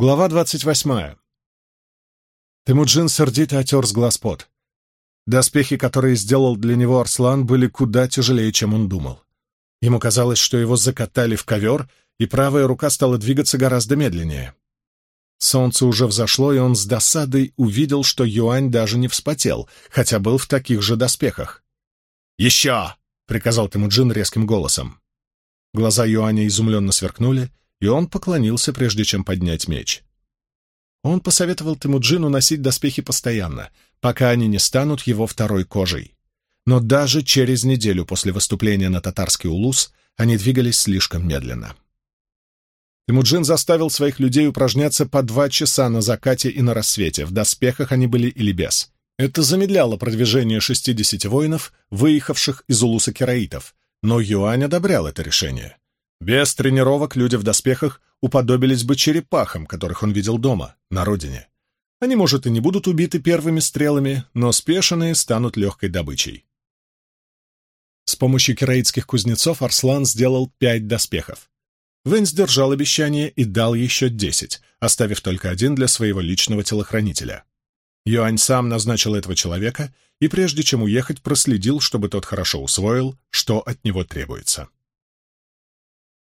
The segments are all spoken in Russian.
Глава двадцать восьмая. Темуджин сердито отер с глаз пот. Доспехи, которые сделал для него Арслан, были куда тяжелее, чем он думал. Ему казалось, что его закатали в ковер, и правая рука стала двигаться гораздо медленнее. Солнце уже взошло, и он с досадой увидел, что Юань даже не вспотел, хотя был в таких же доспехах. «Еще!» — приказал Темуджин резким голосом. Глаза Юаня изумленно сверкнули, и он поклонился, прежде чем поднять меч. Он посоветовал Темуджину носить доспехи постоянно, пока они не станут его второй кожей. Но даже через неделю после выступления на татарский улус они двигались слишком медленно. Темуджин заставил своих людей упражняться по два часа на закате и на рассвете, в доспехах они были или без. Это замедляло продвижение шестидесяти воинов, выехавших из улуса кераитов, но Юань одобрял это решение. Без тренировок люди в доспехах уподобились бы черепахам, которых он видел дома, на родине. Они, может, и не будут убиты первыми стрелами, но спешенные станут легкой добычей. С помощью кераитских кузнецов Арслан сделал пять доспехов. Вэнь сдержал обещание и дал еще десять, оставив только один для своего личного телохранителя. Юань сам назначил этого человека и, прежде чем уехать, проследил, чтобы тот хорошо усвоил, что от него требуется.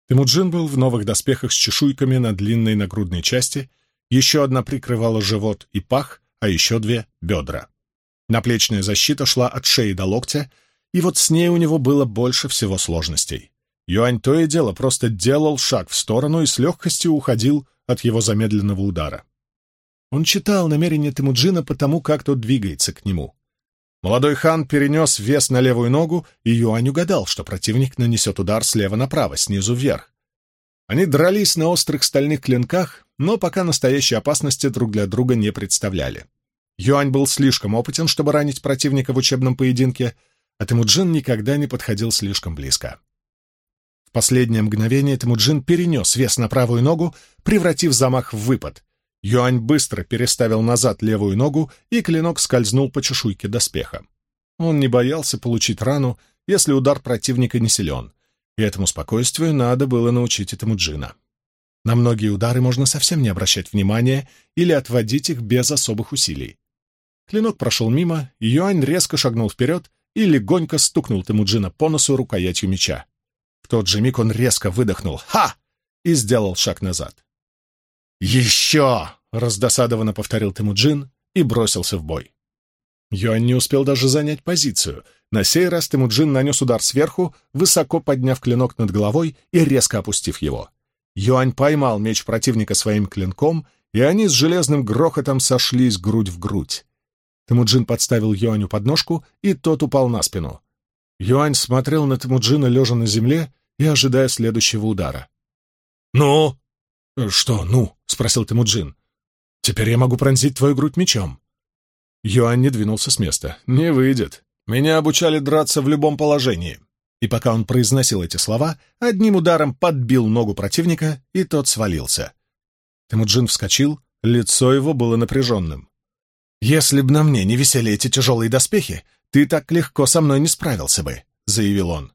Темуджин был в новых доспехах с чешуйками на длинной нагрудной части, еще одна прикрывала живот и пах, а еще две — бедра. Наплечная защита шла от шеи до локтя, и вот с ней у него было больше всего сложностей. Юань то и дело просто делал шаг в сторону и с легкостью уходил от его замедленного удара. Он читал намерения Темуджина по тому, как тот двигается к нему. Молодой хан перенес вес на левую ногу, и Юань угадал, что противник нанесет удар слева направо, снизу вверх. Они дрались на острых стальных клинках, но пока настоящей опасности друг для друга не представляли. Юань был слишком опытен, чтобы ранить противника в учебном поединке, а Темуджин никогда не подходил слишком близко. В последнее мгновение Темуджин перенес вес на правую ногу, превратив замах в выпад, Юань быстро переставил назад левую ногу, и клинок скользнул по чешуйке доспеха. Он не боялся получить рану, если удар противника не силен, и этому спокойствию надо было научить этому джина. На многие удары можно совсем не обращать внимания или отводить их без особых усилий. Клинок прошел мимо, Юань резко шагнул вперед и легонько стукнул Темуджина по носу рукоятью меча. В тот же миг он резко выдохнул «Ха!» и сделал шаг назад. «Еще!» — раздосадованно повторил Темуджин и бросился в бой. Юань не успел даже занять позицию. На сей раз Темуджин нанес удар сверху, высоко подняв клинок над головой и резко опустив его. Юань поймал меч противника своим клинком, и они с железным грохотом сошлись грудь в грудь. Темуджин подставил Юаню подножку, и тот упал на спину. Юань смотрел на Темуджина, лежа на земле и ожидая следующего удара. «Ну?» «Что «ну?» — спросил Темуджин. «Теперь я могу пронзить твою грудь мечом». Юань не двинулся с места. «Не выйдет. Меня обучали драться в любом положении». И пока он произносил эти слова, одним ударом подбил ногу противника, и тот свалился. Темуджин вскочил, лицо его было напряженным. «Если б на мне не висели эти тяжелые доспехи, ты так легко со мной не справился бы», — заявил он.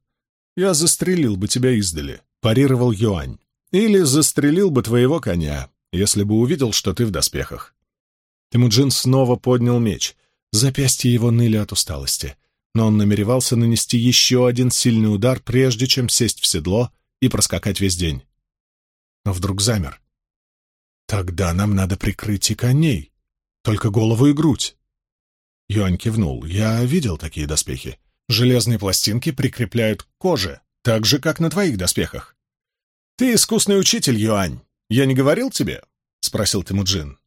«Я застрелил бы тебя издали», — парировал Юань. Или застрелил бы твоего коня, если бы увидел, что ты в доспехах. Темуджин снова поднял меч. Запястья его ныли от усталости, но он намеревался нанести еще один сильный удар, прежде чем сесть в седло и проскакать весь день. Но вдруг замер. «Тогда нам надо прикрыть и коней, только голову и грудь». Юань кивнул. «Я видел такие доспехи. Железные пластинки прикрепляют к коже, так же, как на твоих доспехах. «Ты искусный учитель, Юань. Я не говорил тебе?» — спросил Тимуджин.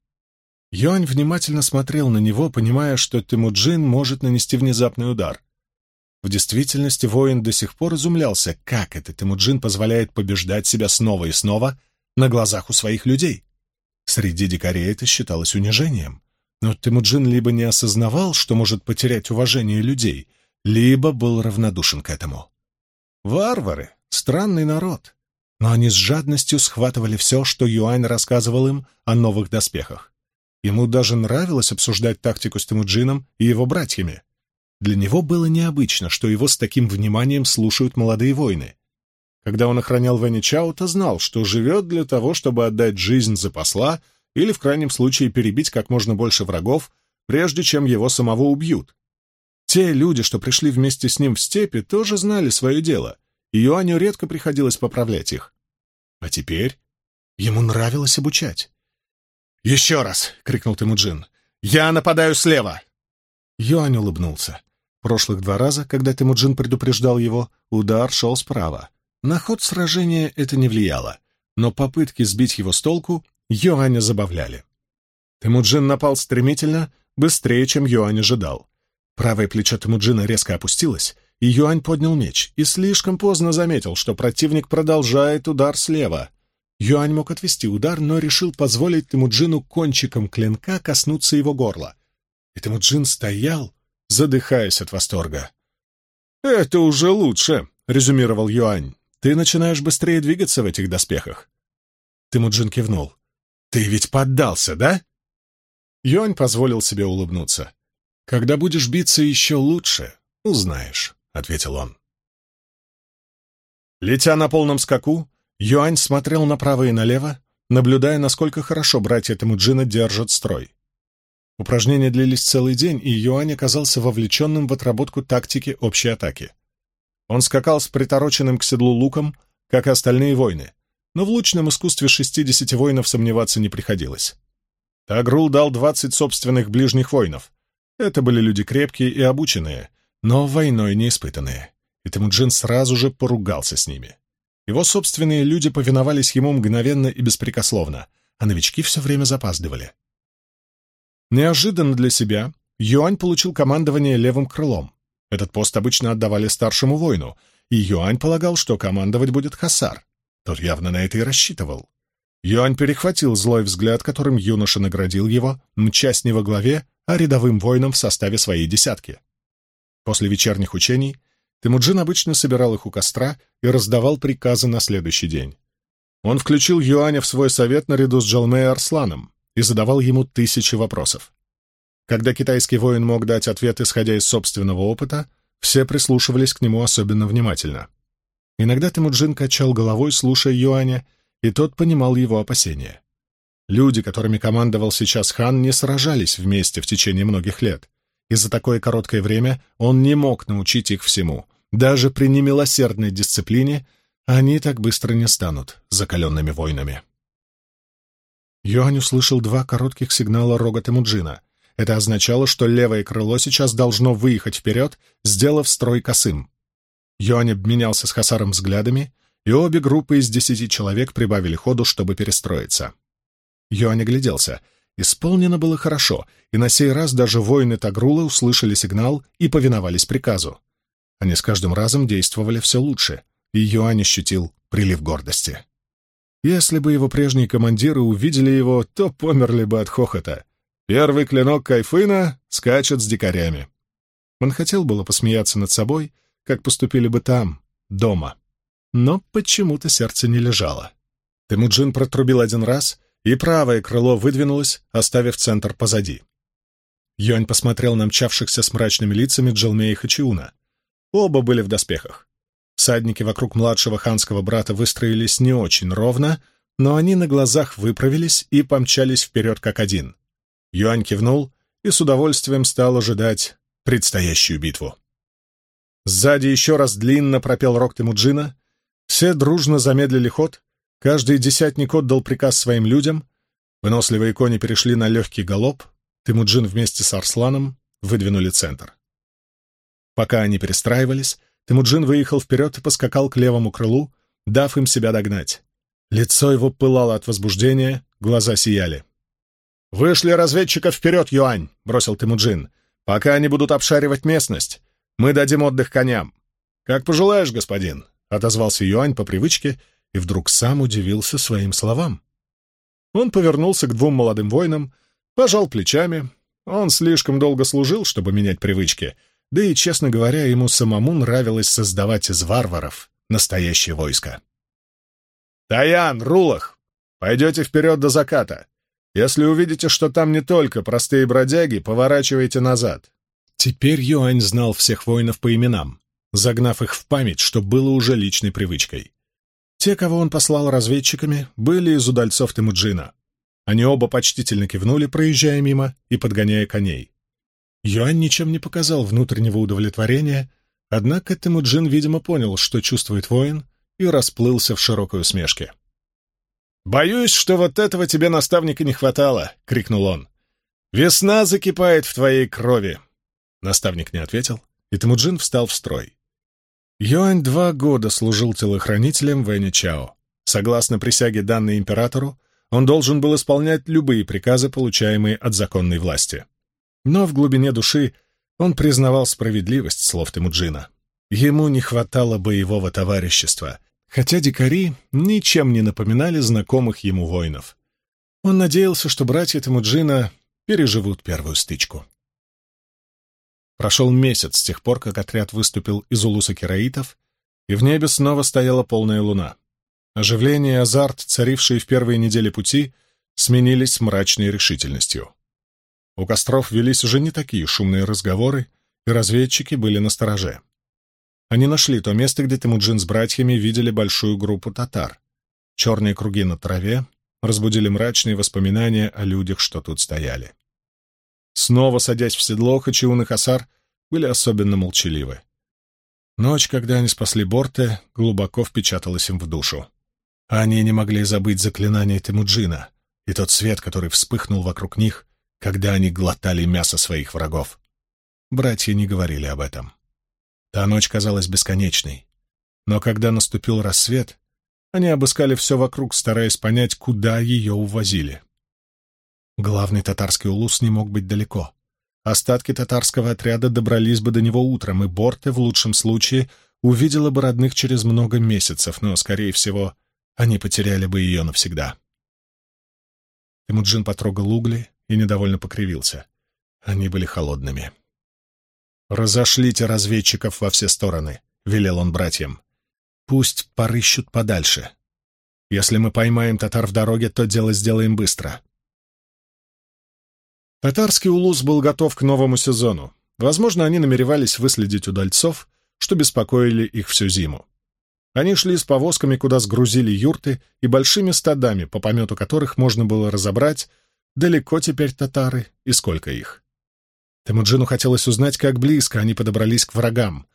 Юань внимательно смотрел на него, понимая, что Тимуджин может нанести внезапный удар. В действительности воин до сих пор изумлялся, как это Тимуджин позволяет побеждать себя снова и снова на глазах у своих людей. Среди дикарей это считалось унижением. Но Тимуджин либо не осознавал, что может потерять уважение людей, либо был равнодушен к этому. Варвары — странный народ но они с жадностью схватывали все, что Юань рассказывал им о новых доспехах. Ему даже нравилось обсуждать тактику с Тимуджином и его братьями. Для него было необычно, что его с таким вниманием слушают молодые воины. Когда он охранял Вэнни Чао, то знал, что живет для того, чтобы отдать жизнь за посла или, в крайнем случае, перебить как можно больше врагов, прежде чем его самого убьют. Те люди, что пришли вместе с ним в степи, тоже знали свое дело, Юаню редко приходилось поправлять их. А теперь ему нравилось обучать. «Еще раз!» — крикнул Темуджин. «Я нападаю слева!» Юань улыбнулся. Прошлых два раза, когда Темуджин предупреждал его, удар шел справа. На ход сражения это не влияло, но попытки сбить его с толку Юаня забавляли. Темуджин напал стремительно, быстрее, чем Юань ожидал. Правое плечо Темуджина резко опустилось, и Юань поднял меч и слишком поздно заметил, что противник продолжает удар слева. Юань мог отвести удар, но решил позволить Темуджину кончиком клинка коснуться его горла. И Темуджин стоял, задыхаясь от восторга. «Это уже лучше», — резюмировал Юань. «Ты начинаешь быстрее двигаться в этих доспехах». Темуджин кивнул. «Ты ведь поддался, да?» Юань позволил себе улыбнуться. «Когда будешь биться еще лучше, узнаешь», — ответил он. Летя на полном скаку, Юань смотрел направо и налево, наблюдая, насколько хорошо братья Темуджина держат строй. Упражнения длились целый день, и Юань оказался вовлеченным в отработку тактики общей атаки. Он скакал с притороченным к седлу луком, как и остальные воины, но в лучном искусстве шестидесяти воинов сомневаться не приходилось. Тагрул дал двадцать собственных ближних воинов. Это были люди крепкие и обученные, но войной не испытанные, и Темуджин сразу же поругался с ними. Его собственные люди повиновались ему мгновенно и беспрекословно, а новички все время запаздывали. Неожиданно для себя Юань получил командование левым крылом. Этот пост обычно отдавали старшему воину, и Юань полагал, что командовать будет Хасар. Тот явно на это и рассчитывал. Юань перехватил злой взгляд, которым юноша наградил его, мчась не во главе, а рядовым воином в составе своей десятки. После вечерних учений Темуджин обычно собирал их у костра и раздавал приказы на следующий день. Он включил Юаня в свой совет наряду с Джалме Арсланом и задавал ему тысячи вопросов. Когда китайский воин мог дать ответ, исходя из собственного опыта, все прислушивались к нему особенно внимательно. Иногда Темуджин качал головой, слушая Юаня, и тот понимал его опасения. Люди, которыми командовал сейчас хан, не сражались вместе в течение многих лет, и за такое короткое время он не мог научить их всему, даже при немилосердной дисциплине они так быстро не станут закаленными воинами. Юань услышал два коротких сигнала рога Темуджина. Это означало, что левое крыло сейчас должно выехать вперед, сделав строй косым. Юань обменялся с Хасаром взглядами, и обе группы из десяти человек прибавили ходу, чтобы перестроиться. Юань огляделся. Исполнено было хорошо, и на сей раз даже воины Тагрула услышали сигнал и повиновались приказу. Они с каждым разом действовали все лучше, и Юань ощутил прилив гордости. Если бы его прежние командиры увидели его, то померли бы от хохота. Первый клинок Кайфына скачет с дикарями. Он хотел было посмеяться над собой, как поступили бы там, дома. Но почему-то сердце не лежало. Темуджин протрубил один раз, и правое крыло выдвинулось, оставив центр позади. Юань посмотрел на мчавшихся с мрачными лицами Джалме и Хачиуна. Оба были в доспехах. Садники вокруг младшего ханского брата выстроились не очень ровно, но они на глазах выправились и помчались вперед как один. Юань кивнул и с удовольствием стал ожидать предстоящую битву. Сзади еще раз длинно пропел рог Темуджина, все дружно замедлили ход, каждый десятник отдал приказ своим людям, выносливые кони перешли на легкий галоп, Темуджин вместе с Арсланом выдвинули центр. Пока они перестраивались, Темуджин выехал вперед и поскакал к левому крылу, дав им себя догнать. Лицо его пылало от возбуждения, глаза сияли. «Вышли разведчиков вперед, Юань!» — бросил Темуджин. «Пока они будут обшаривать местность, мы дадим отдых коням». «Как пожелаешь, господин», — отозвался Юань по привычке и вдруг сам удивился своим словам. Он повернулся к двум молодым воинам, пожал плечами. Он слишком долго служил, чтобы менять привычки — да и, честно говоря, ему самому нравилось создавать из варваров настоящее войско. «Таян, Рулах, пойдете вперед до заката. Если увидите, что там не только простые бродяги, поворачивайте назад». Теперь Юань знал всех воинов по именам, загнав их в память, что было уже личной привычкой. Те, кого он послал разведчиками, были из удальцов Темуджина. Они оба почтительно кивнули, проезжая мимо и подгоняя коней. Юань ничем не показал внутреннего удовлетворения, однако Темуджин, видимо, понял, что чувствует воин, и расплылся в широкой усмешке. «Боюсь, что вот этого тебе, наставника, не хватало!» — крикнул он. «Весна закипает в твоей крови!» Наставник не ответил, и Темуджин встал в строй. Юань два года служил телохранителем Вэня Чао. Согласно присяге, данной императору, он должен был исполнять любые приказы, получаемые от законной власти. Но в глубине души он признавал справедливость слов Темуджина. Ему не хватало боевого товарищества, хотя дикари ничем не напоминали знакомых ему воинов. Он надеялся, что братья Темуджина переживут первую стычку. Прошел месяц с тех пор, как отряд выступил из улуса кераитов, и в небе снова стояла полная луна. Оживление и азарт, царившие в первые недели пути, сменились мрачной решительностью. У костров велись уже не такие шумные разговоры, и разведчики были на стороже. Они нашли то место, где Темуджин с братьями видели большую группу татар. Черные круги на траве разбудили мрачные воспоминания о людях, что тут стояли. Снова садясь в седло, Хачиун и Хасар были особенно молчаливы. Ночь, когда они спасли Борте, глубоко впечаталась им в душу. Они не могли забыть заклинание Темуджина и тот свет, который вспыхнул вокруг них, когда они глотали мясо своих врагов. Братья не говорили об этом. Та ночь казалась бесконечной. Но когда наступил рассвет, они обыскали все вокруг, стараясь понять, куда ее увозили. Главный татарский улус не мог быть далеко. Остатки татарского отряда добрались бы до него утром, и Борте, в лучшем случае, увидела бы родных через много месяцев, но, скорее всего, они потеряли бы ее навсегда. Темуджин потрогал угли и недовольно покривился. Они были холодными. «Разошлите разведчиков во все стороны», — велел он братьям. «Пусть порыщут подальше. Если мы поймаем татар в дороге, то дело сделаем быстро. Татарский улус был готов к новому сезону. Возможно, они намеревались выследить удальцов, что беспокоили их всю зиму. Они шли с повозками, куда сгрузили юрты, и большими стадами, по помету которых можно было разобрать, далеко теперь татары и сколько их. Темуджину хотелось узнать, как близко они подобрались к врагам.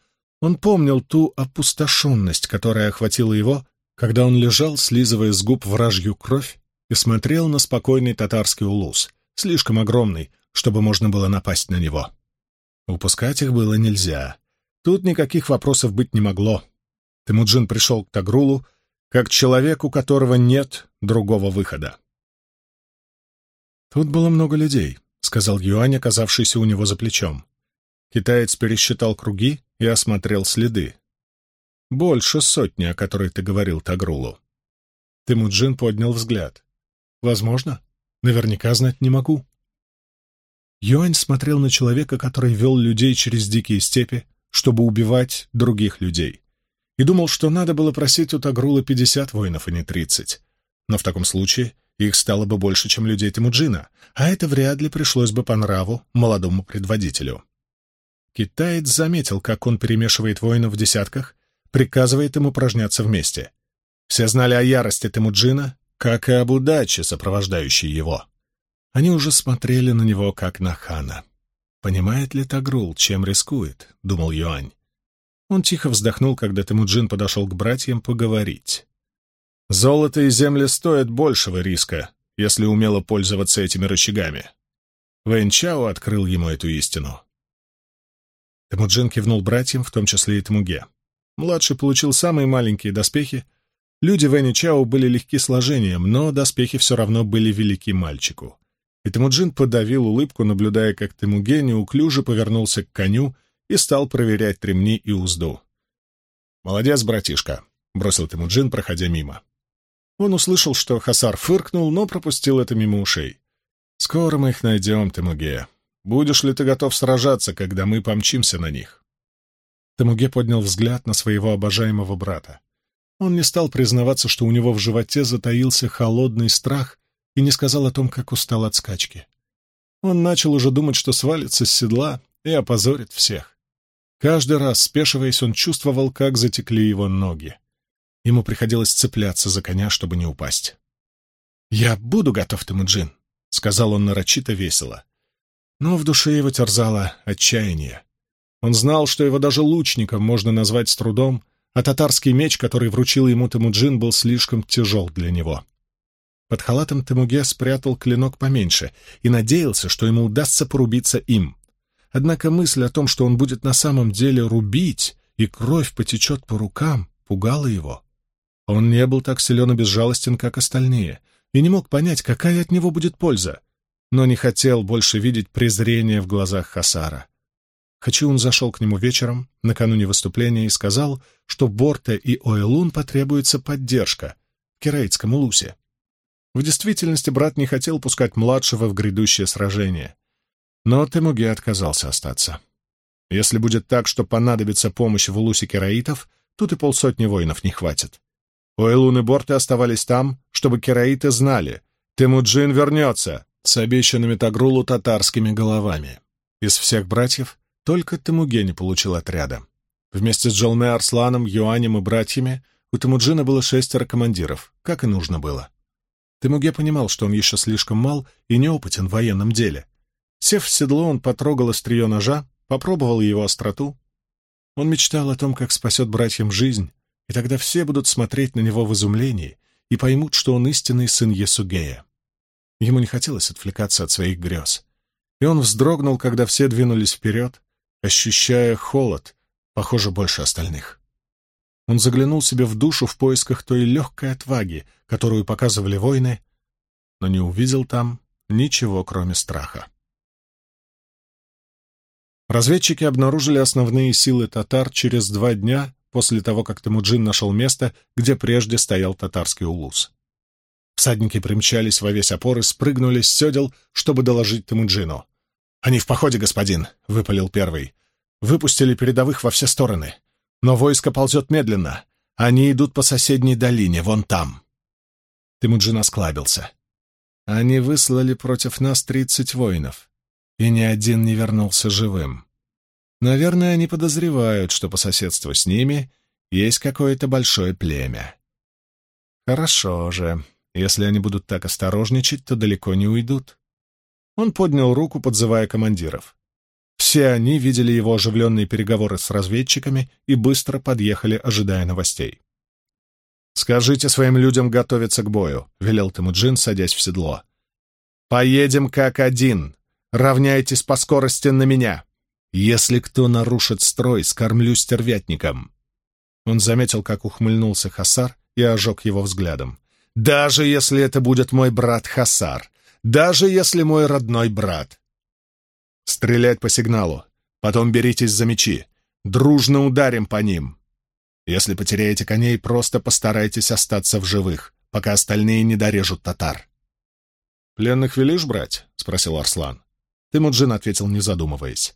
Он помнил ту опустошенность, которая охватила его, когда он лежал, слизывая с губ вражью кровь, и смотрел на спокойный татарский улус — слишком огромный, чтобы можно было напасть на него. Упускать их было нельзя. Тут никаких вопросов быть не могло. Темуджин пришел к Тагрулу как человек, у которого нет другого выхода. «Тут было много людей», — сказал Юань, оказавшийся у него за плечом. Китаец пересчитал круги и осмотрел следы. «Больше сотни, о которой ты говорил Тагрулу». Темуджин поднял взгляд. «Возможно. Наверняка знать не могу. Юань смотрел на человека, который вел людей через дикие степи, чтобы убивать других людей, и думал, что надо было просить у Тагрула пятьдесят воинов, а не тридцать. Но в таком случае их стало бы больше, чем людей Темуджина, а это вряд ли пришлось бы по нраву молодому предводителю. Китаец заметил, как он перемешивает воинов в десятках, приказывает им упражняться вместе. Все знали о ярости Темуджина как и об удаче, сопровождающей его. Они уже смотрели на него, как на хана. «Понимает ли Тагрул, чем рискует?» — думал Юань. Он тихо вздохнул, когда Темуджин подошел к братьям поговорить. «Золото и земли стоят большего риска, если умело пользоваться этими рычагами». Чао открыл ему эту истину. Темуджин кивнул братьям, в том числе и Темуге. Младший получил самые маленькие доспехи, Люди Вэнни Чао были легки сложением, но доспехи все равно были велики мальчику. И Темуджин подавил улыбку, наблюдая, как Темуге неуклюже повернулся к коню и стал проверять ремни и узду. «Молодец, братишка», — бросил Темуджин, проходя мимо. Он услышал, что Хасар фыркнул, но пропустил это мимо ушей. «Скоро мы их найдем, Темуге. Будешь ли ты готов сражаться, когда мы помчимся на них?» Темуге поднял взгляд на своего обожаемого брата. Он не стал признаваться, что у него в животе затаился холодный страх и не сказал о том, как устал от скачки. Он начал уже думать, что свалится с седла и опозорит всех. Каждый раз, спешиваясь, он чувствовал, как затекли его ноги. Ему приходилось цепляться за коня, чтобы не упасть. «Я буду готов, Темуджин», — сказал он нарочито весело. Но в душе его терзало отчаяние. Он знал, что его даже лучником можно назвать с трудом, а татарский меч, который вручил ему Темуджин, был слишком тяжел для него. Под халатом Темуге спрятал клинок поменьше и надеялся, что ему удастся порубиться им. Однако мысль о том, что он будет на самом деле рубить, и кровь потечет по рукам, пугала его. Он не был так силен и безжалостен, как остальные, и не мог понять, какая от него будет польза, но не хотел больше видеть презрение в глазах Хасара. Хачиун зашел к нему вечером, накануне выступления, и сказал, что Борте и Оэлун потребуется поддержка в Керейтском улусе. В действительности брат не хотел пускать младшего в грядущее сражение. Но Темуге отказался остаться. Если будет так, что понадобится помощь в улусе кераитов, тут и полсотни воинов не хватит. Ойлун и Борты оставались там, чтобы кераиты знали. Темуджин вернется с обещанными Тагрулу татарскими головами. Из всех братьев только Темуге не получил отряда. Вместе с Джалме Арсланом, Юанем и братьями у Темуджина было шестеро командиров, как и нужно было. Темуге понимал, что он еще слишком мал и неопытен в военном деле. Сев в седло, он потрогал острие ножа, попробовал его остроту. Он мечтал о том, как спасет братьям жизнь, и тогда все будут смотреть на него в изумлении и поймут, что он истинный сын Есугея. Ему не хотелось отвлекаться от своих грез. И он вздрогнул, когда все двинулись вперед, ощущая холод, похоже, больше остальных. Он заглянул себе в душу в поисках той легкой отваги, которую показывали войны, но не увидел там ничего, кроме страха. Разведчики обнаружили основные силы татар через два дня после того, как Темуджин нашел место, где прежде стоял татарский улус. Всадники примчались во весь опор и спрыгнули с седел, чтобы доложить Темуджину. «Они в походе, господин», — выпалил первый. «Выпустили передовых во все стороны. Но войско ползет медленно. Они идут по соседней долине, вон там». Темуджин осклабился. «Они выслали против нас тридцать воинов и ни один не вернулся живым. Наверное, они подозревают, что по соседству с ними есть какое-то большое племя. Хорошо же. Если они будут так осторожничать, то далеко не уйдут. Он поднял руку, подзывая командиров. Все они видели его оживленные переговоры с разведчиками и быстро подъехали, ожидая новостей. «Скажите своим людям готовиться к бою», — велел Темуджин, садясь в седло. «Поедем как один равняйтесь по скорости на меня. Если кто нарушит строй, скормлю стервятником». Он заметил, как ухмыльнулся Хасар и ожег его взглядом. «Даже если это будет мой брат Хасар, даже если мой родной брат!» «Стрелять по сигналу, потом беритесь за мечи, дружно ударим по ним. Если потеряете коней, просто постарайтесь остаться в живых, пока остальные не дорежут татар». «Пленных велишь брать?» — спросил Арслан. Темуджин ответил, не задумываясь.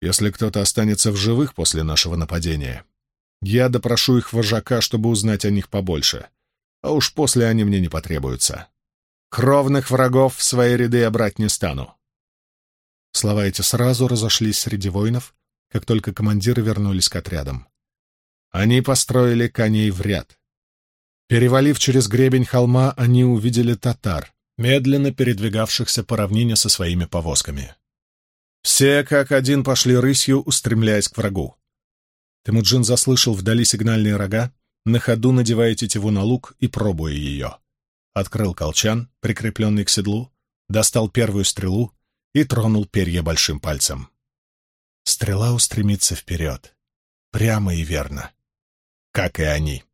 «Если кто-то останется в живых после нашего нападения, я допрошу их вожака, чтобы узнать о них побольше, а уж после они мне не потребуются. Кровных врагов в свои ряды я брать не стану». Слова эти сразу разошлись среди воинов, как только командиры вернулись к отрядам. Они построили коней в ряд. Перевалив через гребень холма, они увидели татар, медленно передвигавшихся по равнине со своими повозками. Все как один пошли рысью, устремляясь к врагу. Темуджин заслышал вдали сигнальные рога, на ходу надевая тетиву на лук и пробуя ее. Открыл колчан, прикрепленный к седлу, достал первую стрелу и тронул перья большим пальцем. Стрела устремится вперед, прямо и верно, как и они.